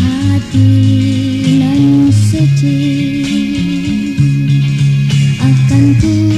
hati nan akan ku